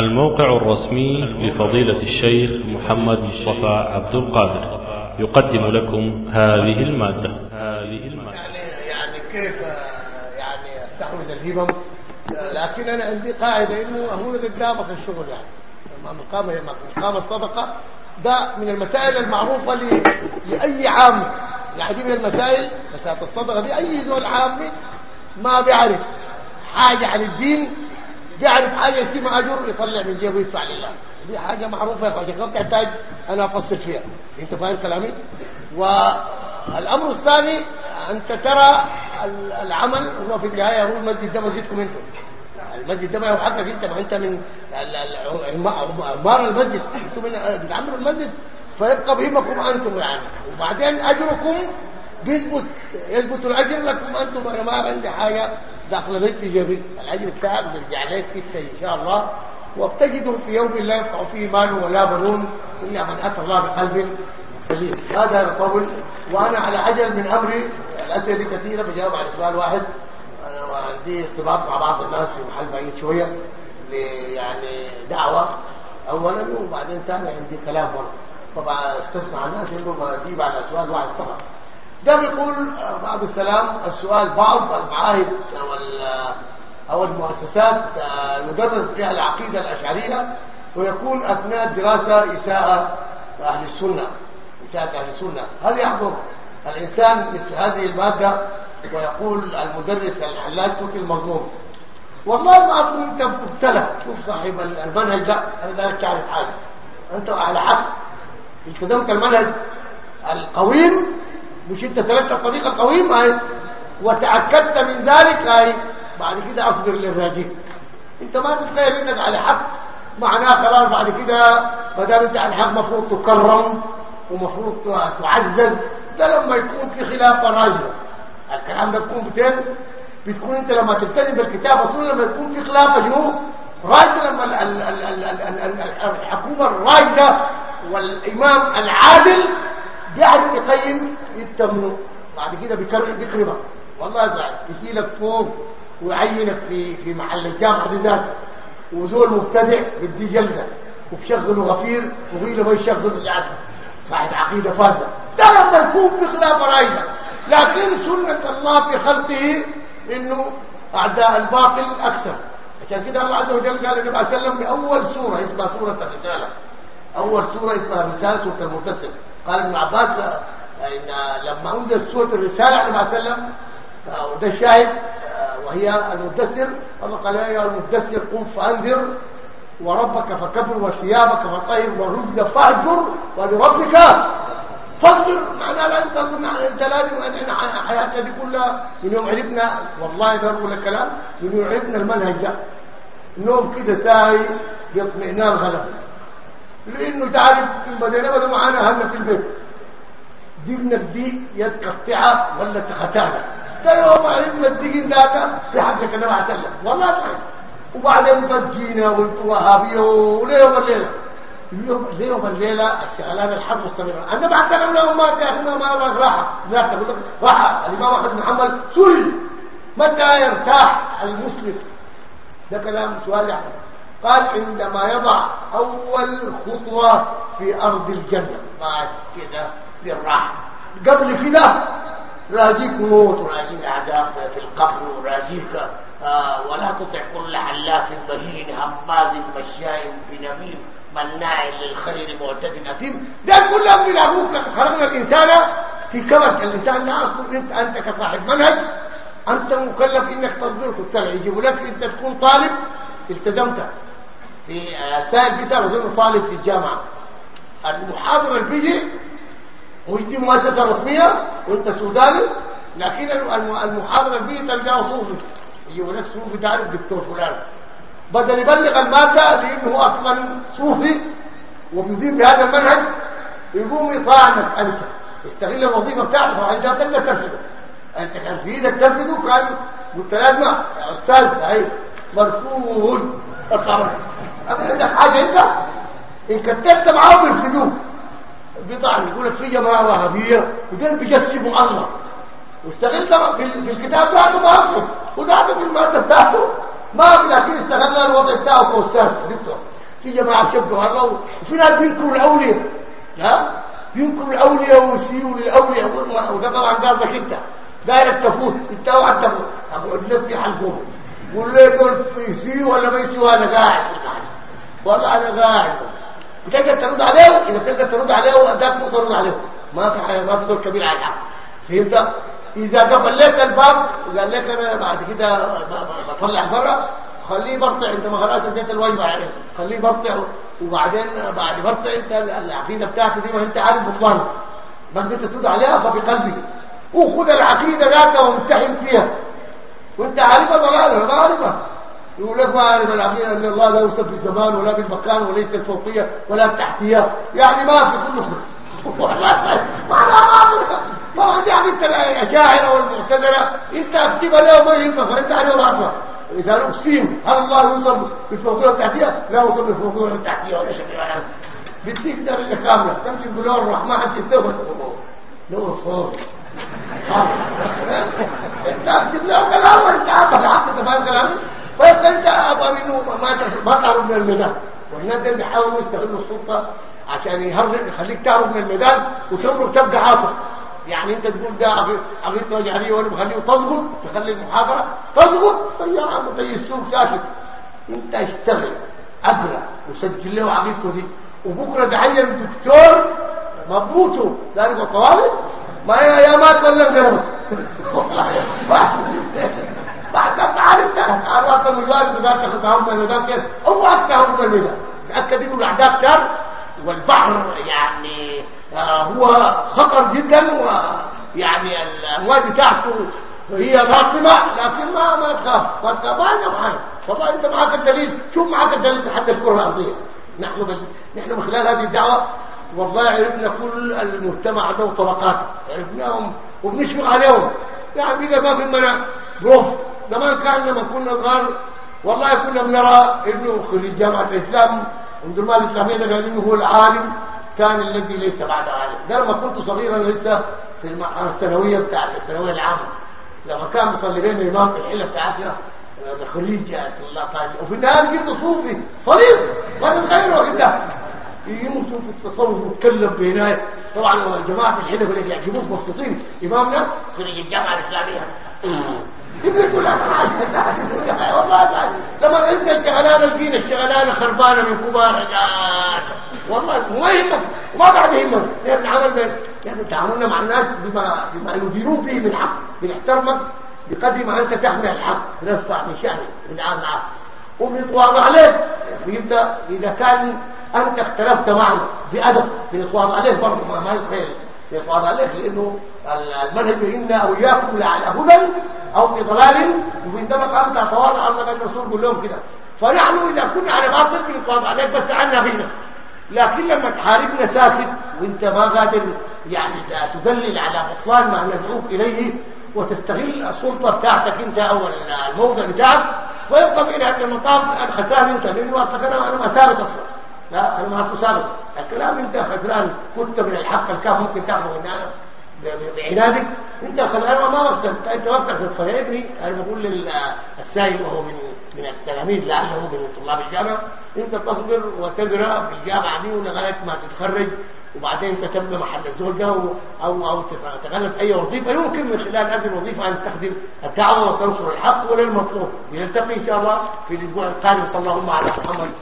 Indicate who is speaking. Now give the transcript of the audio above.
Speaker 1: الموقع الرسمي لفضيلة الشيخ محمد مصطفى عبد القادر. يقدم لكم هذه المادة. هذه المادة
Speaker 2: يعني يعني كيف يعني استحوذ الهمم؟ لكن أنا عندي قاعدة إنه هو قدامك الشغل يعني. مقام مقام الصدقة. ده من المسائل المعروفة ل... لأي عام. يعني من المسائل مساله الصدقة. دي اي زول عامي ما بيعرف حاجة عن الدين بيعرف حاجة اسمها اجر يطلع من جيبه ويدفع لله. دي حاجة معروفة يا أخوان. ما تحتاج أنا افصل فيها. أنت فاهم كلامي؟ والأمر الثاني أنت ترى العمل هو في النهاية هو المسجد ده مسجدكم أنتم. المسجد ده ما حقك أنت ما أنت من عمار المسجد. أنتم من بتعمروا المسجد. فيبقى بهمكم أنتم يعني. وبعدين أجركم بيثبت يثبت الأجر لكم أنتم. أنا ما عندي حاجة. داخل في جيبي الأجر بتاعك بيرجع لك انت إن شاء الله. وابتجدوا في يوم لا ينفع فيه مال ولا بنون إلا من أتى الله بقلب سليم. هذا القول وأنا على عجل من أمري الأسئلة دي كثيرة بجاوب على سؤال واحد. أنا عندي ارتباط مع بعض الناس في محل بعيد شوية يعني دعوة. اولا وبعدين ثاني عندي كلام برضه. طبعا استسمع الناس انه بجيب على سؤال واحد فقط ده بيقول بعض السلام السؤال بعض المعاهد أو أو المؤسسات يدرس فيها العقيدة الأشعرية ويكون أثناء الدراسة إساءة أهل السنة إساءة أهل السنة. هل يحضر الإنسان مثل هذه المادة؟ ويقول المدرس الحلاج كنت المظلوم. والله ما اظن أنت بتبتلى شوف صاحب المنهج ده. أنا ذلك تعرف حاجة. أنت على حق التزمت المنهج القويم مش انت سلكت الطريق القويم هاي وتأكدت من ذلك هاي بعد كده أصبر للراجل. انت ما تتخيل إنك على حق. معناه خلاص بعد كده ما دام انت على حق مفروض تكرم ومفروض تعزز ده لما يكون في خلاف راجل الكلام ده بيكون بتين بتكون انت لما تلتزم بالكتاب والسنة لما يكون في خلاف شنو؟ راجل لما الحكومة الراجلة والإمام العادل بيعرف يقيم يتمنه. بعد كده بيكرم بيكرمك. والله بعد يشيلك فوق ويعينك في في محل الجامعة بذاته وزول مبتدع بدي جلدة. وبشغله غفير وغيله ما يشغل جعته صاحب عقيدة فاسدة. ده لما في خلاف رايده لكن سنة الله في خلقه إنه أعداء الباطل أكثر. عشان كده الله عز وجل قال النبي عليه وسلم بأول سورة اسمها سورة الرسالة. أول سورة اسمها الرسالة سورة المتصل قال ابن عباس ان لما انزل سورة الرسالة النبي عليه وسلم وده الشاهد وهي المدثر الله قال يا المدثر قم فأنذر وربك فكبر وثيابك فطهر والرجز فاهجر ولربك فاصبر معناه لا انت انت لازم حياتنا دي كلها من يوم عرفنا والله ده ولا كلام من يوم عرفنا المنهج ده. نوم كده ساي باطمئنان غلب لأنه تعرف بدينا بدا معانا هنا في البيت. دينك دي يد قطعه ولا تختانه ده يوم عرفنا الدين ذاك. في حقك أنا ما والله صحيح وبعدين تجينا وهابيه وليوم الليلة اليوم الليلة الشغلات الحرب مستمرة. أنا بعد كلام لهم ما أخي ما راح. راحه ذاك بقول لك راحه الإمام أحمد حنبل سئل متى يرتاح المسلم؟ ده كلام سؤال يعني قال عندما يضع أول خطوة في أرض الجنة. بعد كده للراحه قبل كده راجيك موت وراجيك أعداء في القبر وراجيك آه ولا تطع كل حلاف مهين هماز مشاء بنميم مناع للخير معتد اثيم ده كله من أبوك خلقنا الإنسان في كبد. الإنسان ده أصلا انت أنت كصاحب منهج. أنت مكلف إنك تصبر وتبتلع يجيبوا لك انت تكون طالب التزمت. في بتاع اظن طالب في الجامعة. المحاضرة اللي بيجي مش دي مؤسسة رسمية وأنت سوداني لكن المحاضرة اللي بيجي تلقاه صوفي. يجيبوا لك صوفي تعرف دكتور فلان. بدل يبلغ المادة لأنه أصلا صوفي وبيزيد بهذا المنهج يقوم يطعنك أنت. استغل الوظيفة بتاعته فأنت تقدر تنفذه أنت كان في إيدك تنفذه كان قلت يا أستاذ هاي مرفوض. الخبر عندك حاجة أنت؟ إن كتبت معاه بيرفدوك بيطعن يقول لك في جماعة وهابية ودين بيجسموا الله. واستغل في الكتاب بتاعته ما أصله وده في المادة بتاعته. ما لكن استغل الوضع بتاعه كأستاذ. دكتور في جماعة شبهوا الله وفي ناس بينكروا الأولياء. ها؟ بينكروا الأولياء ويسيئوا للأولياء. وده طبعا قال لك أنت. دايرك تفوت. أنت اوعى تفوت أقعد لك في حلقهم. قول لي دول يسيئوا ولا ما يسيئوا؟ أنا قاعد. والله أنا قاعد. بتقدر ترد عليه إذا تقدر ترد عليه وأداك تقدر ترد عليه. ما في حاجة ما في دور كبير على الحق. فهمت؟ إذا قفل لك الباب وقال لك أنا بعد كده بطلع بره خليه برطع أنت ما خلاص اديت الواجب عليه خليه برطع وبعدين بعد برطع أنت العقيدة بتاعتك دي ما انت عارف بطلان ما قدرت تسود عليها فبقلبك وخذ العقيدة ذاتها وامتحن فيها. وأنت عارفها ولا عارفها. يقول لك ما عارف العقيدة أن الله لا يوصف بالزمان ولا بالمكان وليس الفوقية ولا التحتية. يعني ما في كل والله ما ما أنت عرفت الأشاعرة والمعتزله أنت اكتبها له ما يهمك. فأنت عارف ما إذا أقسم هل الله يوصف بالفوقية والتحتية؟ لا يوصف بالفوقية والتحتية. ولا شيء. يعني بديك درجه كامله تمشي تقول له الرحمن انت تدور له صوت أنت أكتب له كلام. أنت عارف. أنت فاهم كلامي فانت انت أبغى منه ما ما تعرف من الميدان. والناس اللي بيحاولوا يستغلوا السلطة عشان يهرب يخليك تعرف من الميدان وتمرق تبقى عاطل يعني أنت تقول ده عقيدته وجهريه وأنا بخليه تظبط تخلي المحاضرة تظبط يا عم زي السوق ساكت. أنت اشتغل اقرا وسجل له عقيدته دي. وبكرة تعين دكتور مضبوطه. ذلك الطوالب ما يا ما تكلم ما تعرف عرفت المجال ده تاخد تعرف من الميدان كده اوعى من الميدان تاكد إنه الاعداء كتار والبحر يعني آه هو خطر جدا ويعني الامواج بتاعته هي راقمه لكن ما ما تخاف. ما معاك والله أنت معاك الدليل. شوف معاك الدليل لحد الكره الأرضية. نحن بس نحن من خلال هذه الدعوة والله عرفنا كل المجتمع ده وطبقاته عرفناهم وبنشفق عليهم. يعني بقى ما في منا بروف. زمان كان لما كنا صغار والله كنا بنرى ابنه خريج جامعة الإسلام المال الاسلاميه ده قال إنه هو العالم كان الذي ليس بعد عالم. ده لما كنت صغيرا لسه في المرحلة الثانوية بتاعت الثانوية العامة. لما كان بيصلي بين الإمام في الحله بتاعتنا خريج الله وفي النهايه جبت صوفي صليب ما تتغيروا كده يموتوا في التصوف ويتكلم بهناية. طبعا جماعة الحلف اللي يعجبوك مخصوصين إمامنا خريج الجامعة الإسلامية. يقول لك والله لما أنت الشغلانة الدين الشغلانة خربانة من كبار رجال والله ما يهمك. وما بعد يهمك. لأن عملنا يعني تعاملنا مع الناس بما بما يدينون به من حق بنحترمك بقدر ما أنت تحمل الحق. نرفع من شانك ونتعامل معك وبنتواضع عليك. ويبدأ إذا كان أنت اختلفت معنا بادب بنتواضع عليك برضه ما يتخيل بنتواضع عليك لأنه المنهج إنا أو إياكم لعلى هدى أو في ضلال وعندما قامت تواضع الله بين الرسول يقول لهم كده. فنحن إذا كنا على باطل بنتواضع عليك بس عنا فينا. لكن لما تحاربنا ساكت وإنت ما قادر يعني تدلل على بطلان ما ندعوك إليه وتستغل السلطة بتاعتك أنت أو الموضع بتاعك. ويبقى في هذا المطاف الخسران أنت لأنه أنا ما ثابت أصلا. لا أنا ما ثابت. الكلام أنت خسران كنت من الحق الكاف ممكن تاخذه أنا بعنادك. أنت خسران ما وقتك أنت وقتك في الطريق أنا بقول للسائل وهو من من التلاميذ لعله من طلاب الجامعة. أنت تصبر وتقرأ في الجامعة دي لغايه ما تتخرج. وبعدين تتم محل الزوجة أو أو تتغلب أي وظيفة. يمكن من خلال هذه الوظيفة أن تخدم الدعوة وتنصر الحق ولا المطلوب نلتقي إن شاء الله في الأسبوع القادم. صلى الله عليه وسلم